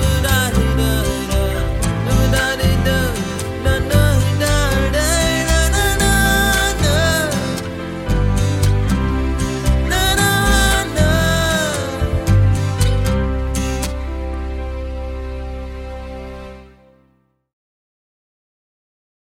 love.